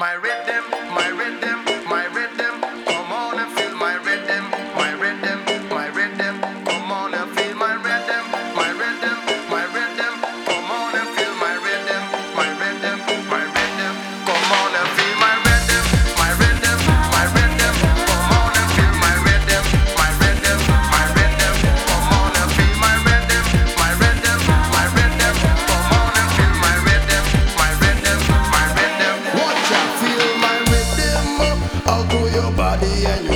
My rhythm, my rhythm, yeah.